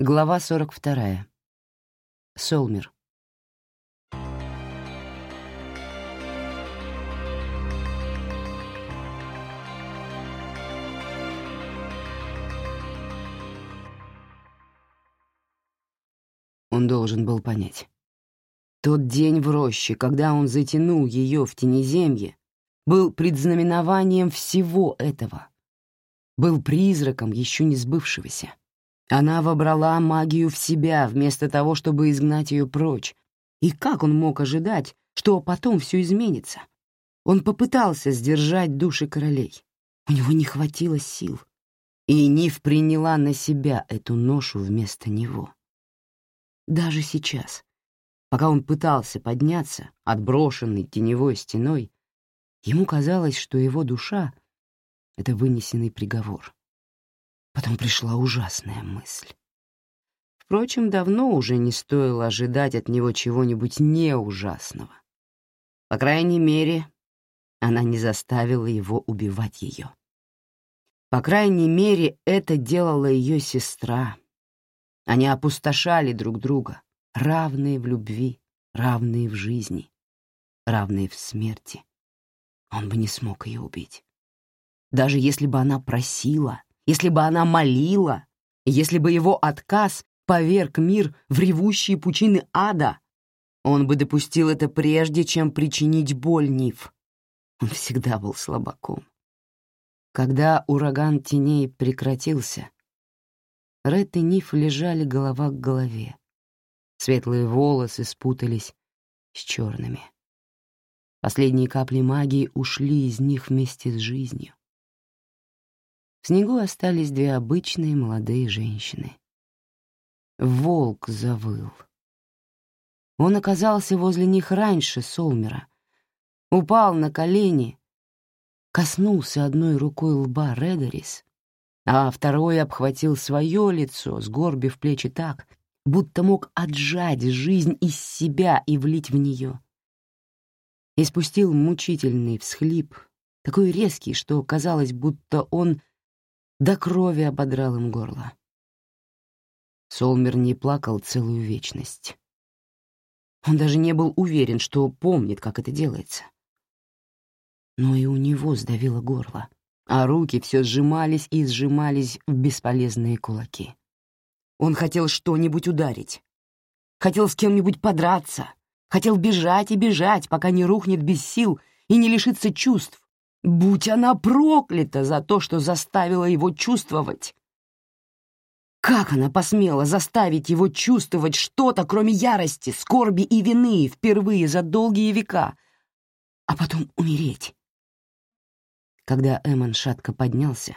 Глава 42. Солмер. Он должен был понять. Тот день в роще, когда он затянул ее в тенеземье, был предзнаменованием всего этого. Был призраком еще не сбывшегося. Она вобрала магию в себя вместо того, чтобы изгнать ее прочь. И как он мог ожидать, что потом все изменится? Он попытался сдержать души королей. У него не хватило сил. И Ниф приняла на себя эту ношу вместо него. Даже сейчас, пока он пытался подняться, отброшенный теневой стеной, ему казалось, что его душа — это вынесенный приговор. Потом пришла ужасная мысль. Впрочем, давно уже не стоило ожидать от него чего-нибудь не ужасного. По крайней мере, она не заставила его убивать ее. По крайней мере, это делала ее сестра. Они опустошали друг друга, равные в любви, равные в жизни, равные в смерти. Он бы не смог ее убить. Даже если бы она просила — если бы она молила, если бы его отказ поверг мир в ревущие пучины ада, он бы допустил это прежде, чем причинить боль Ниф. Он всегда был слабаком. Когда ураган теней прекратился, Ред и Ниф лежали голова к голове. Светлые волосы спутались с черными. Последние капли магии ушли из них вместе с жизнью. Снегу остались две обычные молодые женщины. Волк завыл. Он оказался возле них раньше Солмера, упал на колени, коснулся одной рукой лба Редерис, а второй обхватил свое лицо, сгорбив плечи так, будто мог отжать жизнь из себя и влить в нее. И спустил мучительный всхлип, такой резкий, что казалось, будто он до крови ободрал им горло. Солмер не плакал целую вечность. Он даже не был уверен, что помнит, как это делается. Но и у него сдавило горло, а руки все сжимались и сжимались в бесполезные кулаки. Он хотел что-нибудь ударить, хотел с кем-нибудь подраться, хотел бежать и бежать, пока не рухнет без сил и не лишится чувств, Будь она проклята за то, что заставила его чувствовать. Как она посмела заставить его чувствовать что-то, кроме ярости, скорби и вины, впервые за долгие века, а потом умереть? Когда Эмон шатко поднялся,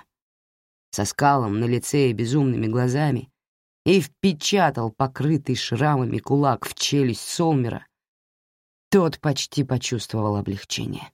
со скалом на лице и безумными глазами, и впечатал покрытый шрамами кулак в челюсть Солмера, тот почти почувствовал облегчение.